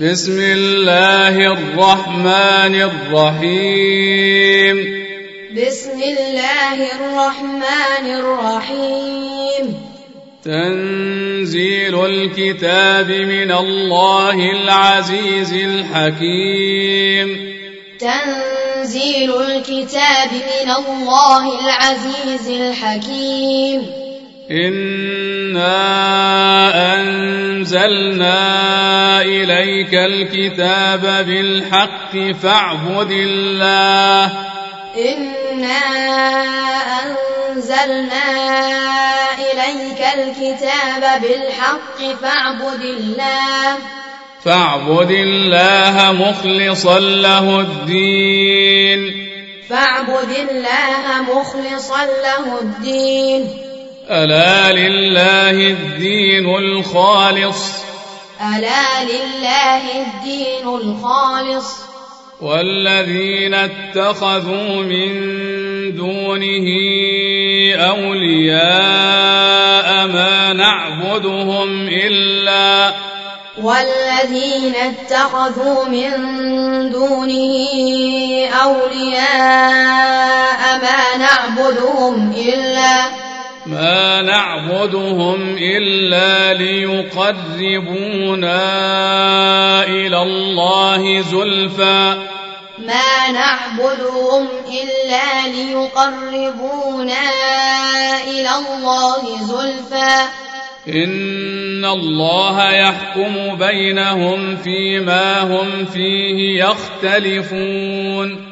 بسم الله الرحمن الرحيم. بسم الله الرحمن الرحيم. تنزيل الكتاب من الله العزيز الحكيم. تنزيل الكتاب من الله العزيز الحكيم. إنا أنزلنا إليك الكتاب بالحق فاعبد الله إنا أنزلنا إليك الكتاب بالحق فاعبد الله فاعبد الله مخلصا له الدين فاعبد الله مخلصا له الدين ألا لله الدين الخالص. ألا لله الدين الخالص. والذين اتخذوا من دونه أولياء ما نعبدهم إلا والذين اتخذوا من دونه أولياء ما نعبدهم إلا ما نعبدهم إلا ليقربونا إلى الله زلفى. ما نعبدهم إلا ليقربونا إلى الله زلفى. إن الله يحكم بينهم فيما هم فيه يختلفون.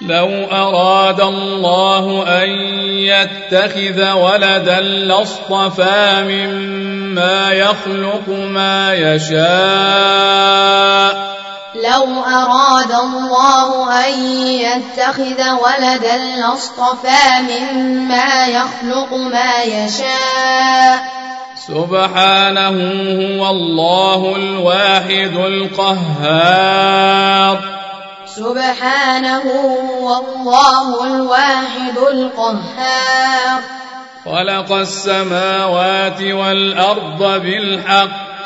لو أراد الله أن يتخذ ولدا لاصطفى مما يخلق ما يشاء. لو أراد الله أن يتخذ ولدا لاصطفى مما يخلق ما يشاء. سبحانه هو الله الواحد القهار. سبحانه هو الله الواحد القهار. خلق السماوات والأرض بالحق.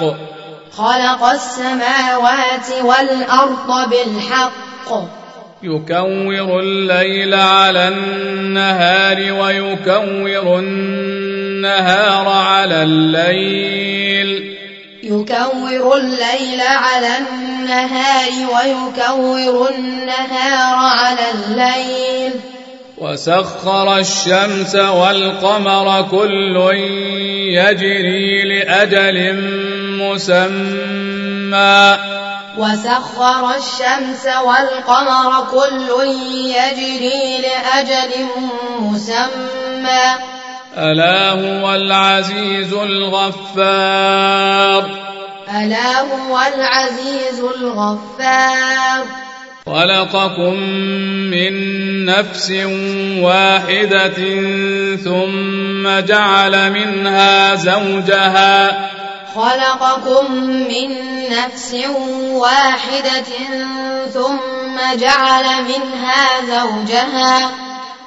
خلق السماوات والأرض بالحق. يكور الليل على النهار ويكور النهار على الليل. يكور الليل على النهار ويكور النهار على الليل. وسخر الشمس والقمر كل يجري لأجل مسمى. وسخر الشمس والقمر كل يجري لأجل مسمى. ألا هو العزيز الغفار. ألا هو العزيز الغفار. خلقكم من نفس واحدة ثم جعل منها زوجها. خلقكم من نفس واحدة ثم جعل منها زوجها.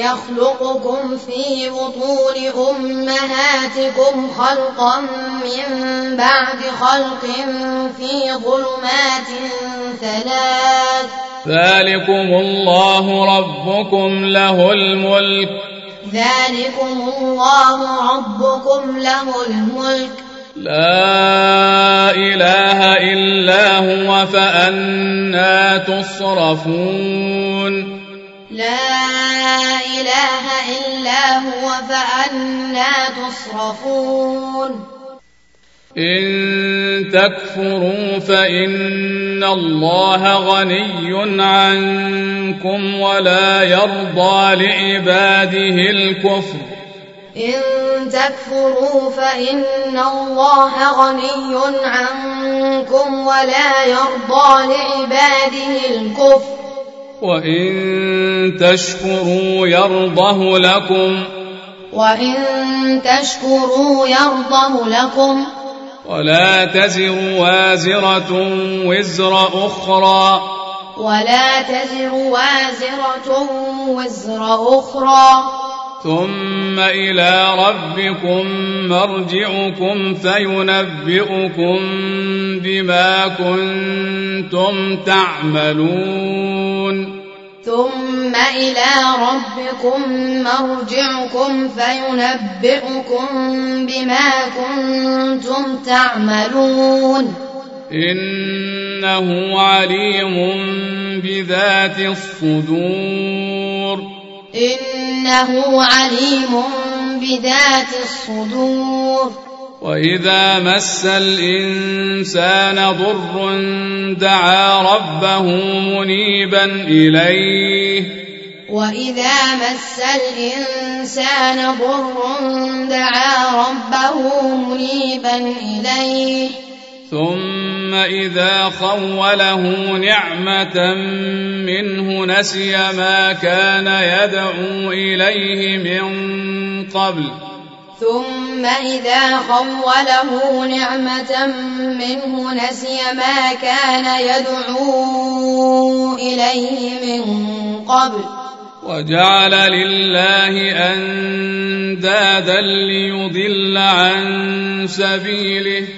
يخلقكم في بطون أمهاتكم خلقا من بعد خلق في ظلمات ثلاث. ذلكم الله ربكم له الملك. ذلكم الله ربكم له الملك. لا إله إلا هو فأنا تصرفون. لا إله إلا هو فأنا تصرفون. إن تكفروا فإن الله غني عنكم ولا يرضى لعباده الكفر. إن تكفروا فإن الله غني عنكم ولا يرضى لعباده الكفر. وإن تشكروا يرضه لكم وإن تشكروا يرضه لكم ولا تزر وازرة وزر أخرى ولا تزر وازرة وزر أخرى ثم إلى ربكم مرجعكم فينبئكم بما كنتم تعملون. ثم إلى ربكم مرجعكم فينبئكم بما كنتم تعملون. إنه عليم بذات الصدور. إنه عليم بذات الصدور. وإذا مس الإنسان ضر دعا ربه منيبا إليه. وإذا مس الإنسان ضر دعا ربه منيبا إليه. ثم إذا خوله نعمة منه نسي ما كان يدعو إليه من قبل. ثم إذا خوله نعمة منه نسي ما كان يدعو إليه من قبل. وجعل لله أندادا ليضل عن سبيله.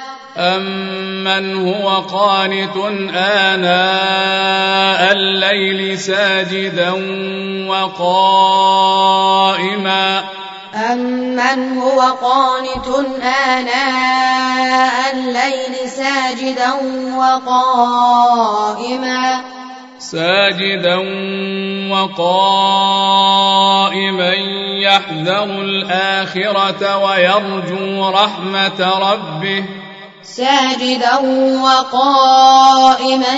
أمن هو قانت آناء الليل ساجدا وقائما؟ أمن هو قانت آناء الليل ساجدا وقائما؟ ساجدا وقائما يحذر الآخرة ويرجو رحمة ربه. ساجدا وقائما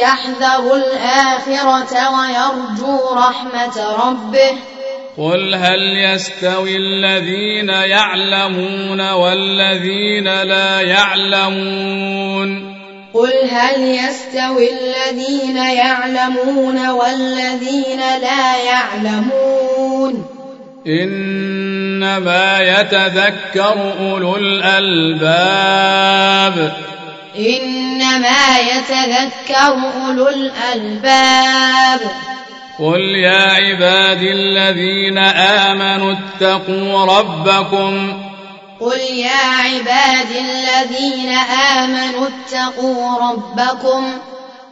يحذر الآخرة ويرجو رحمة ربه. قل هل يستوي الذين يعلمون والذين لا يعلمون؟ قل هل يستوي الذين يعلمون والذين لا يعلمون؟ إنما يتذكر أولو الألباب. إنما يتذكر أولو الألباب. قل يا عبادي الذين آمنوا اتقوا ربكم. قل يا عبادي الذين آمنوا اتقوا ربكم.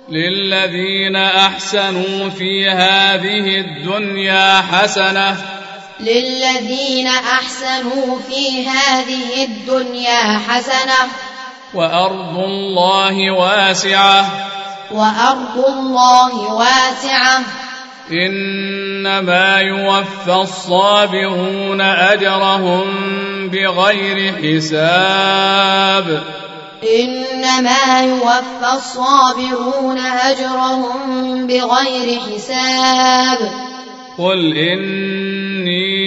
للذين أحسنوا في هذه الدنيا حسنة للذين أحسنوا في هذه الدنيا حسنة وأرض الله واسعة. وأرض الله واسعة. إنما يوفى الصابرون أجرهم بغير حساب. إنما يوفى الصابرون أجرهم بغير حساب. قل إني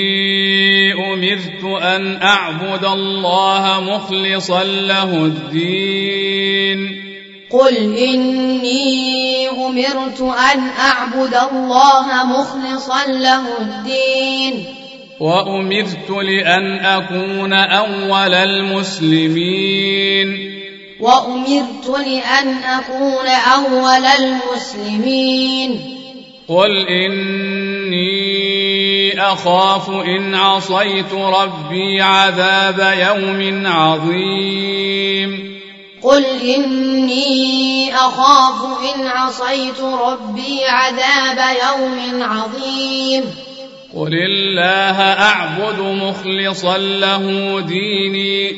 أمرت أن أعبد الله مخلصا له الدين قل إني أمرت أن أعبد الله مخلصا له الدين وأمرت لأن أكون أول المسلمين وأمرت لأن أكون أول المسلمين قل إني أخاف إن عصيت ربي عذاب يوم عظيم قل إني أخاف إن عصيت ربي عذاب يوم عظيم قل الله أعبد مخلصا له ديني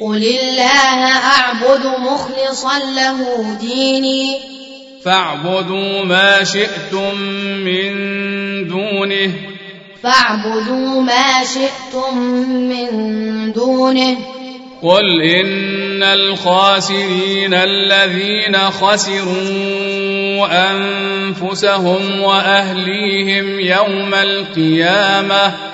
قل الله أعبد مخلصا له ديني فاعبدوا ما شئتم من دونه. فاعبدوا ما شئتم من دونه. قل إن الخاسرين الذين خسروا أنفسهم وأهليهم يوم القيامة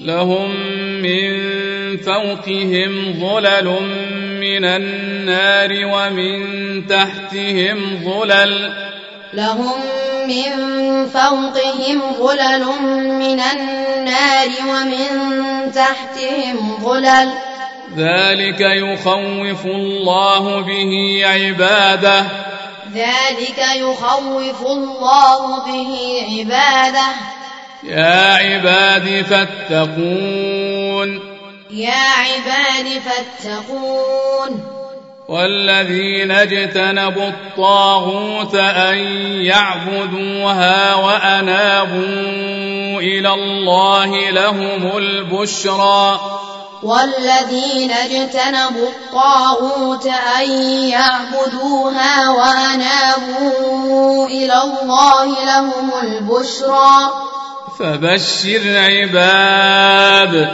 لهم من فوقهم ظلل من النار ومن تحتهم ظلل لهم من فوقهم ظلل من النار ومن تحتهم ظلل. ذلك يخوف الله به عباده. ذلك يخوف الله به عباده. يا عباد فاتقون. يا عباد فاتقون. والذين اجتنبوا الطاغوت أن يعبدوها وأنابوا إلى الله لهم البشرى. والذين اجتنبوا الطاغوت أن يعبدوها وأنابوا إلى الله لهم البشرى. فبشر عباد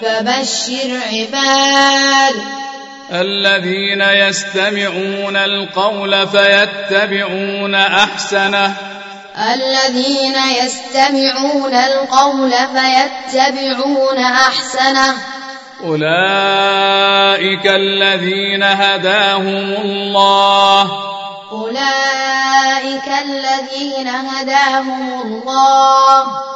فبشر عباد الذين يستمعون القول فيتبعون أحسنه الذين يستمعون القول فيتبعون أحسنه أولئك الذين هداهم الله أولئك الذين هداهم الله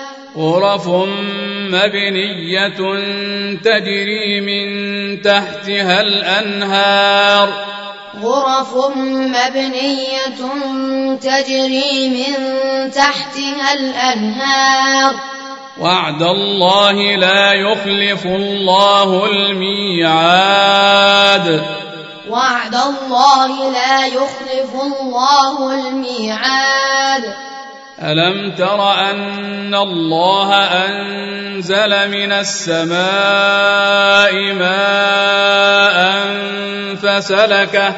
غرف مبنيه تجري من تحتها الانهار غرف مبنيه تجري من تحتها الانهار وعد الله لا يخلف الله الميعاد وعد الله لا يخلف الله الميعاد ألم تر أن الله أنزل من السماء ماء فسلكه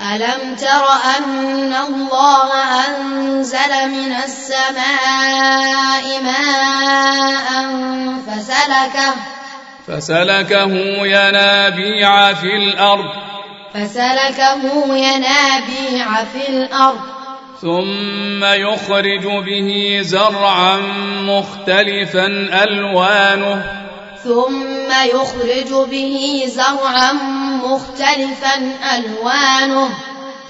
ألم تر أن الله أنزل من السماء ماء فسلكه فسلكه ينابيع في الأرض فسلكه ينابيع في الأرض ثم يخرج به زرعا مختلفا ألوانه. ثم يخرج به زرعا مختلفا ألوانه.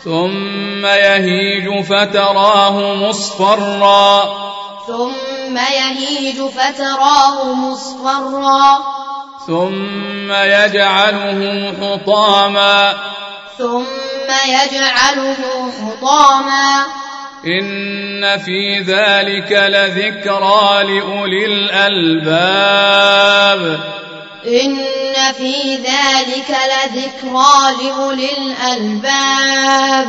ثم يهيج فتراه مصفرا. ثم يهيج فتراه مصفرا. ثم يجعله حطاما. ثم يجعله حطاما إن في ذلك لذكرى لأولي الألباب. إن في ذلك لذكرى لأولي الألباب.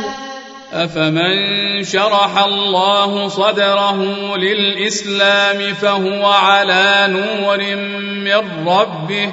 أفمن شرح الله صدره للإسلام فهو على نور من ربه.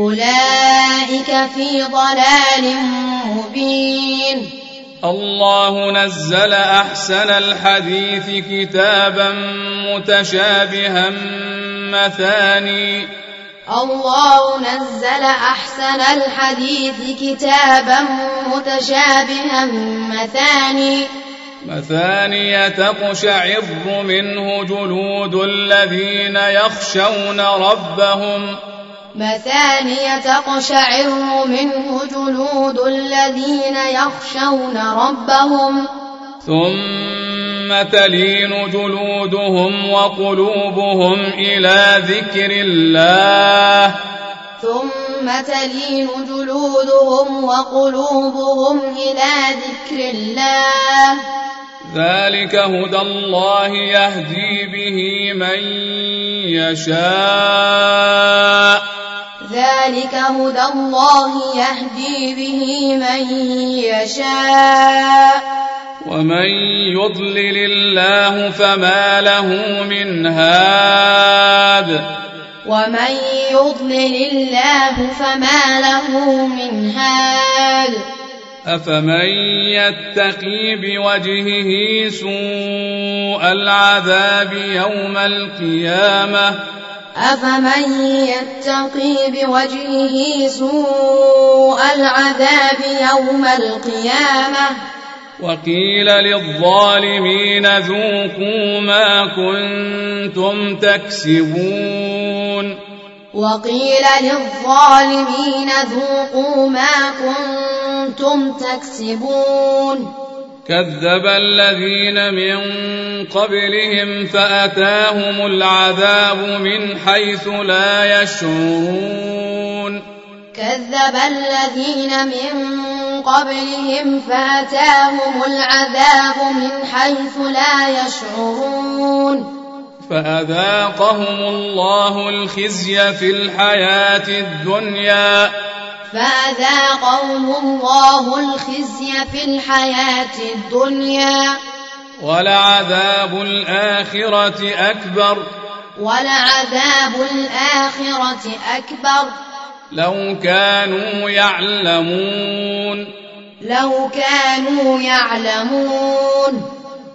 أولئك في ضلال مبين. الله نزل أحسن الحديث كتابا متشابها مثاني. الله نزل أحسن الحديث كتابا متشابها مثاني. مثاني تقشعر منه جلود الذين يخشون ربهم. مثانية تقشعر منه جلود الذين يخشون ربهم. ثم تلين جلودهم وقلوبهم إلى ذكر الله. ثم تلين جلودهم وقلوبهم إلى ذكر الله. ذلك هدى الله يهدي به من يشاء. ذلك هدى الله يهدي به من يشاء. ومن يضلل الله فما له من هاد. ومن يضلل الله فما له من هاد. أفمن يتقي بوجهه سوء العذاب يوم القيامة؟ أفمن يتقي بوجهه سوء العذاب يوم القيامة؟ وقيل للظالمين ذوقوا ما كنتم تكسبون. وقيل للظالمين ذوقوا ما كنتم تكسبون. كذب الذين من قبلهم فأتاهم العذاب من حيث لا يشعرون. كذب الذين من قبلهم فأتاهم العذاب من حيث لا يشعرون. فأذاقهم الله الخزي في الحياة الدنيا. فأذاقهم الله الخزي في الحياة الدنيا ولعذاب الآخرة أكبر ولعذاب الآخرة أكبر لو كانوا يعلمون لو كانوا يعلمون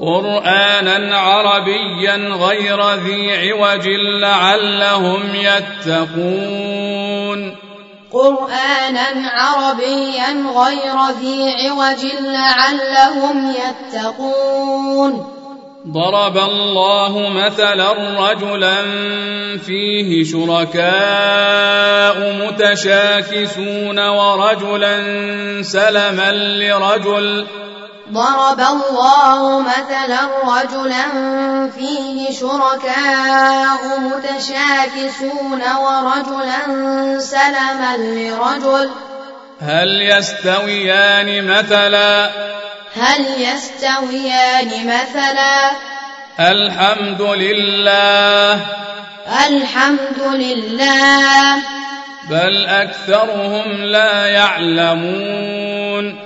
قرآنا عربيا غير ذي عوج لعلهم يتقون. قرآنا عربيا غير ذي عوج لعلهم يتقون. ضرب الله مثلا رجلا فيه شركاء متشاكسون ورجلا سلما لرجل ضرب الله مثلا رجلا فيه شركاء متشاكسون ورجلا سلما لرجل هل يستويان مثلا؟ هل يستويان مثلا؟ الحمد لله. الحمد لله. بل أكثرهم لا يعلمون.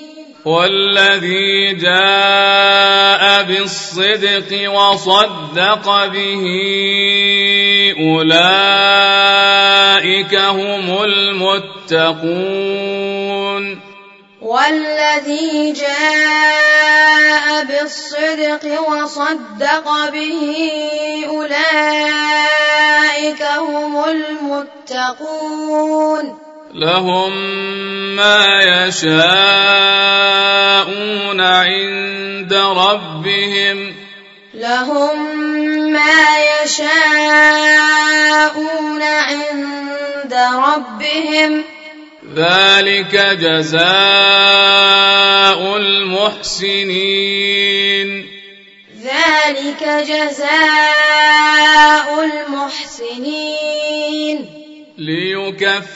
والذي جاء بالصدق وصدق به أولئك هم المتقون. والذي جاء بالصدق وصدق به أولئك هم المتقون. لهم ما يشاءون عند ربهم. لهم ما يشاءون عند ربهم. ذلك جزاء المحسنين. ذلك جزاء المحسنين. ليكفر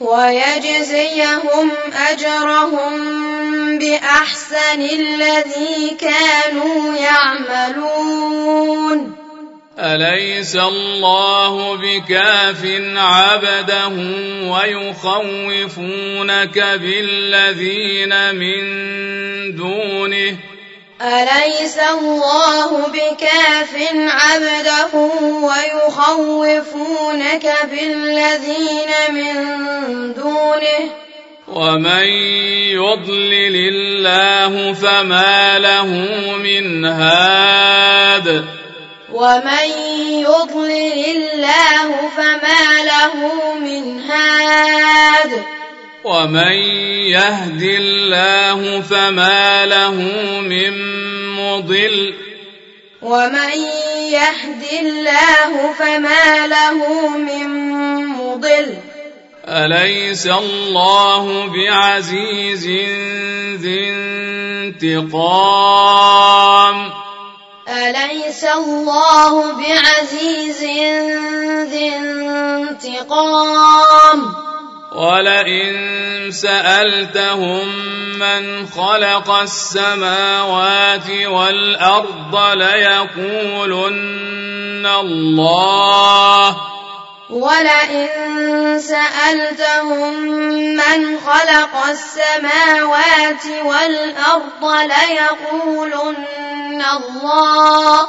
ويجزيهم أجرهم بأحسن الذي كانوا يعملون. أليس الله بكاف عبده ويخوفونك بالذين من دونه؟ أليس الله بكاف عبده ويخوفونك بالذين من دونه؟ ومن يضلل الله فما له من هاد. ومن يضلل الله فما له من هاد. ومن يهد الله فما له من مضل ومن يهد الله فما له من مضل أليس الله بعزيز ذي انتقام أليس الله بعزيز ذي انتقام ولئن سألتهم من خلق السماوات والأرض ليقولن الله. ولئن سألتهم من خلق السماوات والأرض ليقولن الله.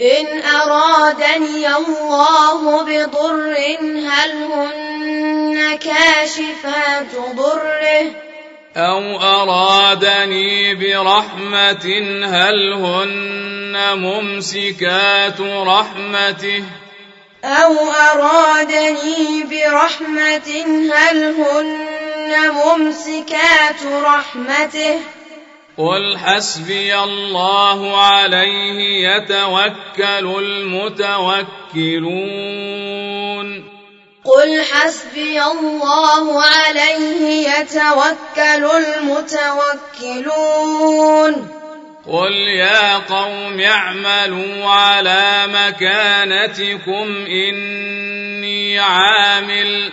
إن أرادني الله بضر هل هن كاشفات ضره؟ أو أرادني برحمة هل هن ممسكات رحمته؟ أو أرادني برحمة هل هن ممسكات رحمته؟ قل حسبي الله عليه يتوكل المتوكلون قل حسبي الله عليه يتوكل المتوكلون قل يا قوم اعملوا على مكانتكم إني عامل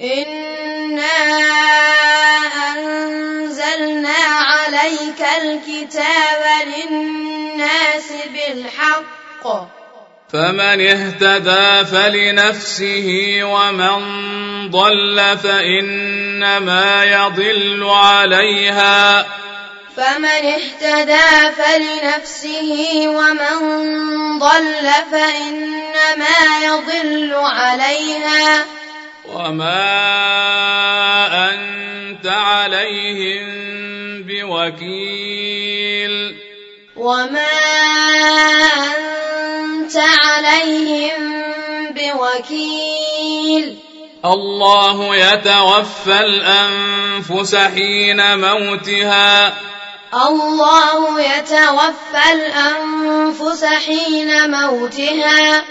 إنا أنزلنا عليك الكتاب للناس بالحق فمن اهتدى فلنفسه ومن ضل فإنما يضل عليها فمن اهتدى فلنفسه ومن ضل فإنما يضل عليها وما أنت عليهم بوكيل وما أنت عليهم بوكيل الله يتوفى الأنفس حين موتها الله يتوفى الأنفس حين موتها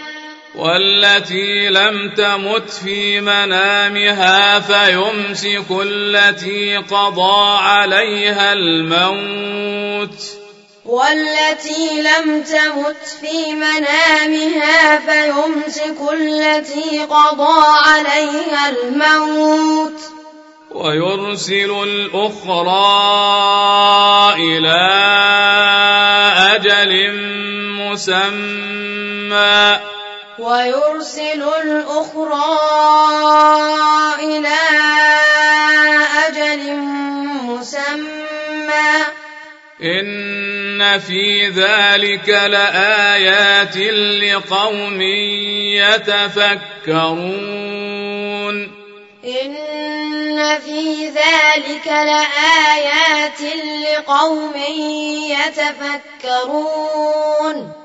والتي لم تمت في منامها فيمسك التي قضى عليها الموت. والتي لم تمت في منامها فيمسك التي قضى عليها الموت. ويرسل الأخرى إلى أجل مسمى. ويرسل الأخرى إلى أجل مسمى. إن في ذلك لآيات لقوم يتفكرون. إن في ذلك لآيات لقوم يتفكرون.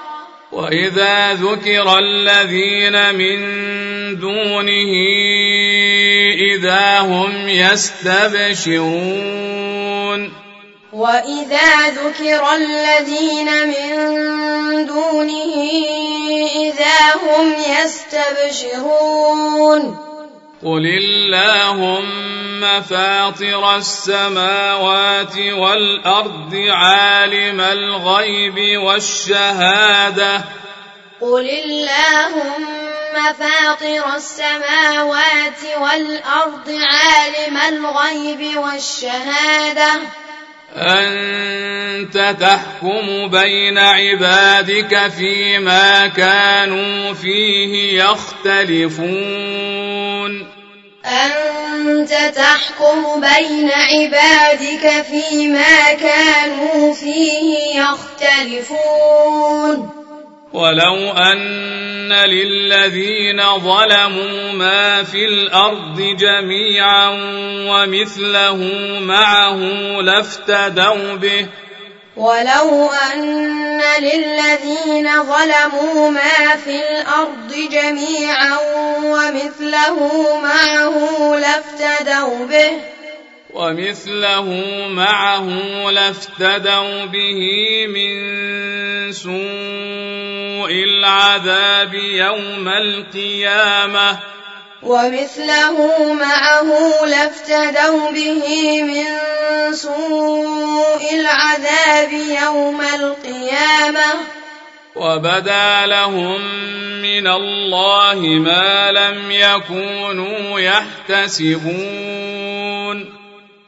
وإذا ذكر الذين من دونه إذا هم يستبشرون. وإذا ذكر الذين من دونه إذا هم يستبشرون. قل اللهم فاطر السماوات والارض عالم الغيب والشهاده قل اللهم فاطر السماوات والارض عالم الغيب والشهاده أنت تحكم بين عبادك فيما كانوا فيه يختلفون. أنت تحكم بين عبادك فيما كانوا فيه يختلفون. ولو أن للذين ظلموا ما في الأرض جميعا ومثله معه لافتدوا به ولو أن للذين ظلموا ما في الأرض جميعا ومثله معه لافتدوا به ومثله معه لافتدوا به من سوء العذاب يوم القيامة. ومثله معه لافتدوا به من سوء العذاب يوم القيامة. وبدا لهم من الله ما لم يكونوا يحتسبون.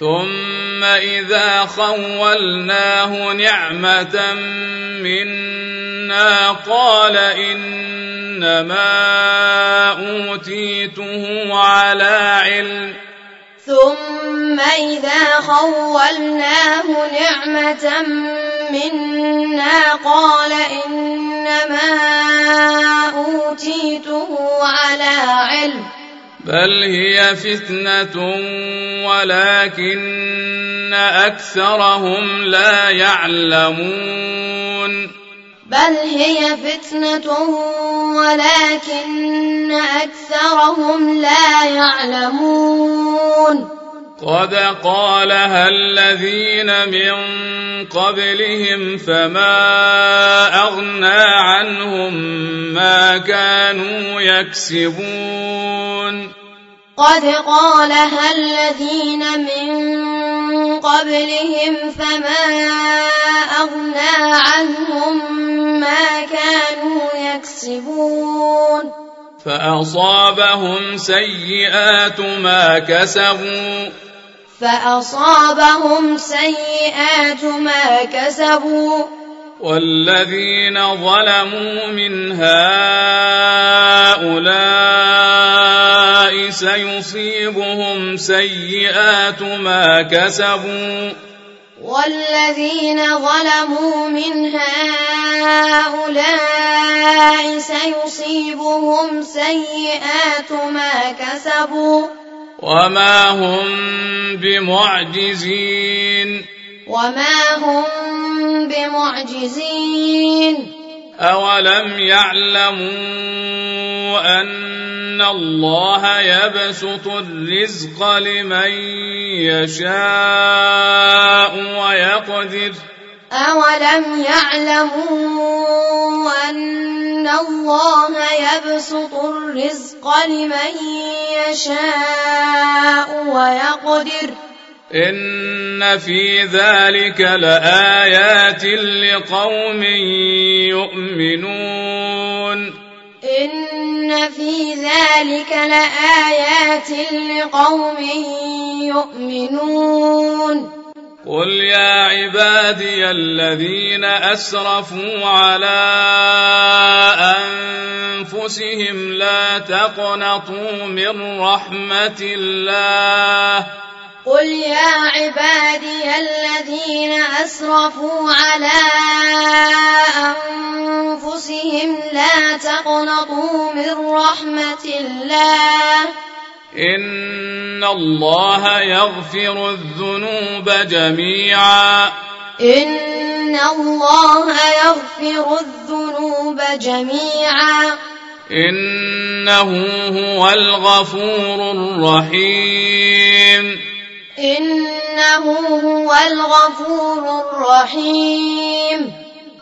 ثم إذا خولناه نعمة منا قال إنما أوتيته على علم. ثم إذا خولناه نعمة منا قال إنما أوتيته على علم. بل هي فتنة ولكن أكثرهم لا يعلمون بل هي فتنة ولكن أكثرهم لا يعلمون قد قالها الذين من قبلهم فما أغنى عنهم ما كانوا يكسبون. قد قالها الذين من قبلهم فما أغنى عنهم ما كانوا يكسبون. فأصابهم سيئات ما كسبوا. فأصابهم سيئات ما كسبوا. والذين ظلموا من هؤلاء سيصيبهم سيئات ما كسبوا. والذين ظلموا من هؤلاء سيصيبهم سيئات ما كسبوا. وما هم بمعجزين. وما هم بمعجزين. أولم يعلموا أن الله يبسط الرزق لمن يشاء ويقدر. أولم يعلموا أن الله يبسط الرزق لمن يشاء ويقدر إن في ذلك لآيات لقوم يؤمنون إن في ذلك لآيات لقوم يؤمنون قل يا عبادي الذين اسرفوا على انفسهم لا تقنطوا من رحمه الله قل يا عبادي الذين أسرفوا على أنفسهم لا تقنطوا من رحمة الله إن الله يغفر الذنوب جميعا. إن الله يغفر الذنوب جميعا. إنه هو الغفور الرحيم. إنه هو الغفور الرحيم.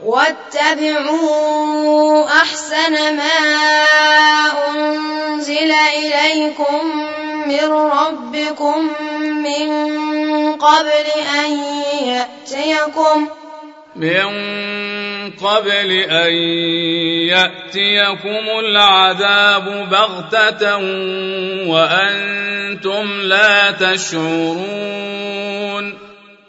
واتبعوا أحسن ما أنزل إليكم من ربكم من قبل أن يأتيكم من قبل أن يأتيكم العذاب بغتة وأنتم لا تشعرون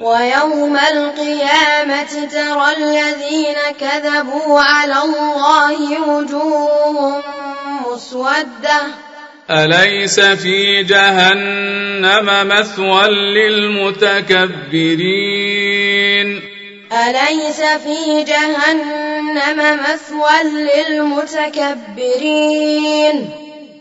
ويوم القيامة ترى الذين كذبوا على الله وجوههم مسودة. أليس في جهنم مثوى للمتكبرين؟ أليس في جهنم مثوى للمتكبرين؟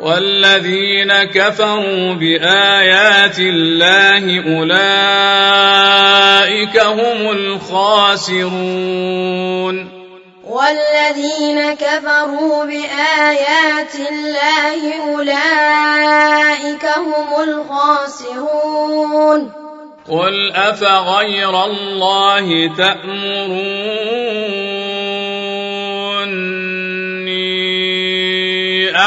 والذين كفروا بآيات الله أولئك هم الخاسرون. والذين كفروا بآيات الله أولئك هم الخاسرون. قل أفغير الله تأمروني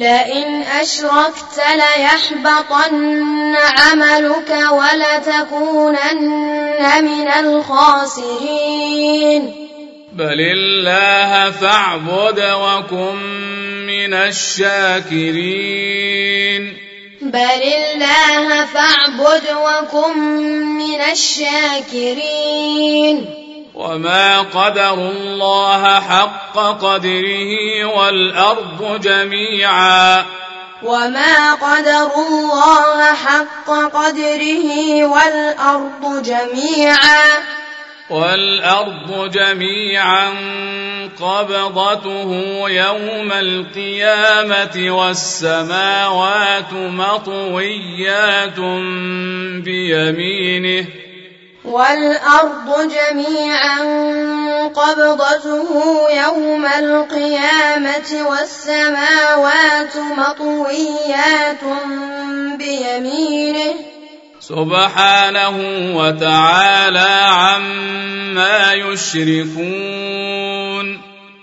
لئن أشركت ليحبطن عملك ولتكونن من الخاسرين. بل الله فاعبد وكن من الشاكرين. بل الله فاعبد وكن من الشاكرين. وما قدروا الله حق قدره والأرض جميعا وما قدروا الله حق قدره والأرض جميعا والأرض جميعا قبضته يوم القيامة والسماوات مطويات بيمينه والأرض جميعا قبضته يوم القيامة والسماوات مطويات بيمينه سبحانه وتعالى عما يشركون.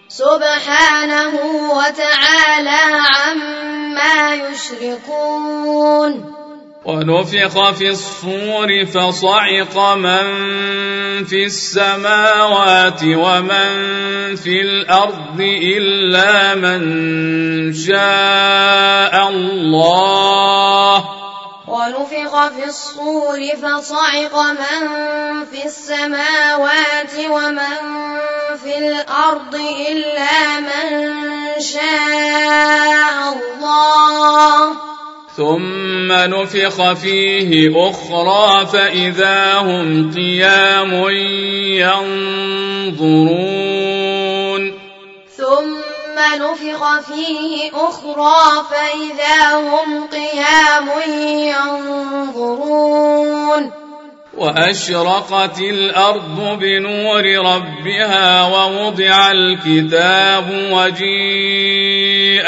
سبحانه وتعالى عما يشركون. ونفخ في الصور فصعق من في السماوات ومن في الأرض إلا من شاء الله. ونفخ في الصور فصعق من في السماوات ومن في الأرض إلا من شاء الله. ثم نفخ فيه أخرى فإذا هم قيام ينظرون. ثم نفخ فيه أخرى فإذا هم قيام ينظرون. وأشرقت الأرض بنور ربها ووضع الكتاب وجيء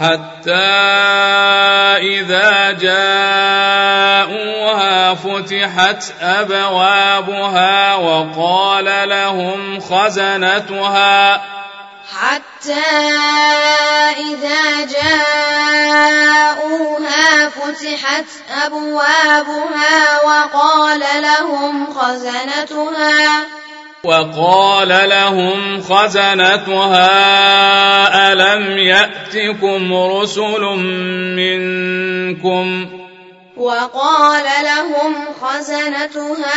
حتى إذا جاءوها فتحت أبوابها وقال لهم خزنتها. حتى إذا جاءوها فتحت أبوابها وقال لهم خزنتها. وقال لهم خزنتها ألم يأتكم رسل منكم؟ وقال لهم خزنتها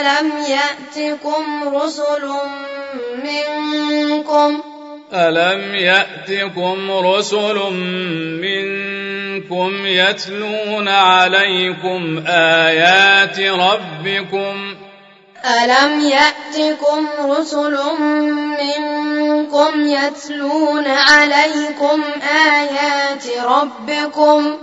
ألم يأتكم رسل منكم؟ ألم يأتكم رسل منكم يتلون عليكم آيات ربكم؟ ألم يأتكم رسل منكم يتلون عليكم آيات ربكم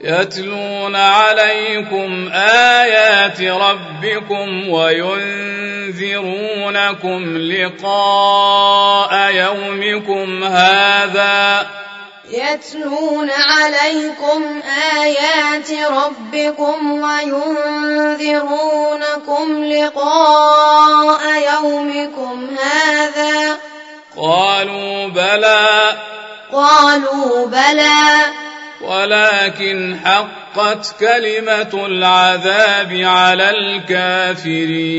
يتلون عليكم آيات ربكم وينذرونكم لقاء يومكم هذا يتلون عليكم آيات ربكم وينذرونكم لقاء يومكم هذا قالوا بلى قالوا بلى ولكن حقت كلمة العذاب على الكافرين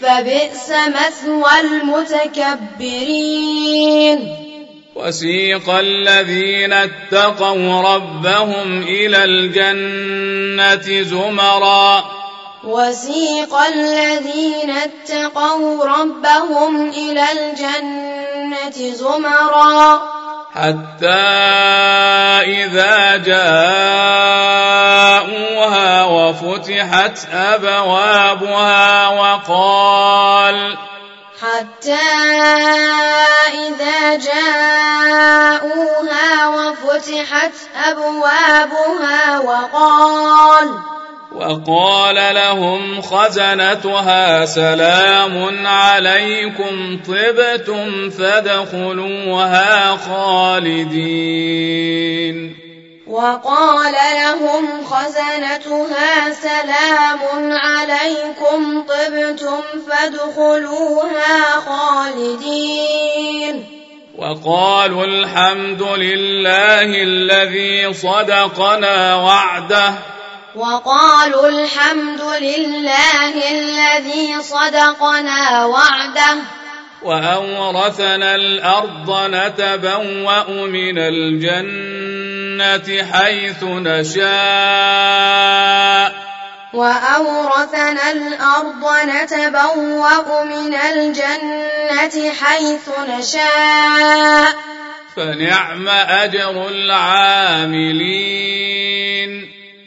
فبئس مثوى المتكبرين. وسيق الذين اتقوا ربهم إلى الجنة زمرا. وسيق الذين اتقوا ربهم إلى الجنة زمرا. حتى إذا جاءوها وفتحت أبوابها وقال حتى إذا جاءوها وفتحت أبوابها وقال وقال لهم خزنتها سلام عليكم طبتم فادخلوها خالدين. وقال لهم خزنتها سلام عليكم طبتم فادخلوها خالدين. وقالوا الحمد لله الذي صدقنا وعده. وقالوا الحمد لله الذي صدقنا وعده. وأورثنا الأرض نتبوأ من الجنة حيث نشاء. وأورثنا الأرض نتبوأ من الجنة حيث نشاء. فنعم أجر العاملين.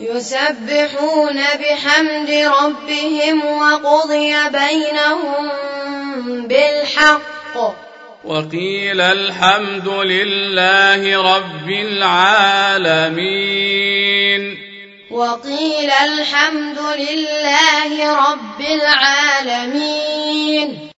يسبحون بحمد ربهم وقضي بينهم بالحق. وقيل الحمد لله رب العالمين. وقيل الحمد لله رب العالمين.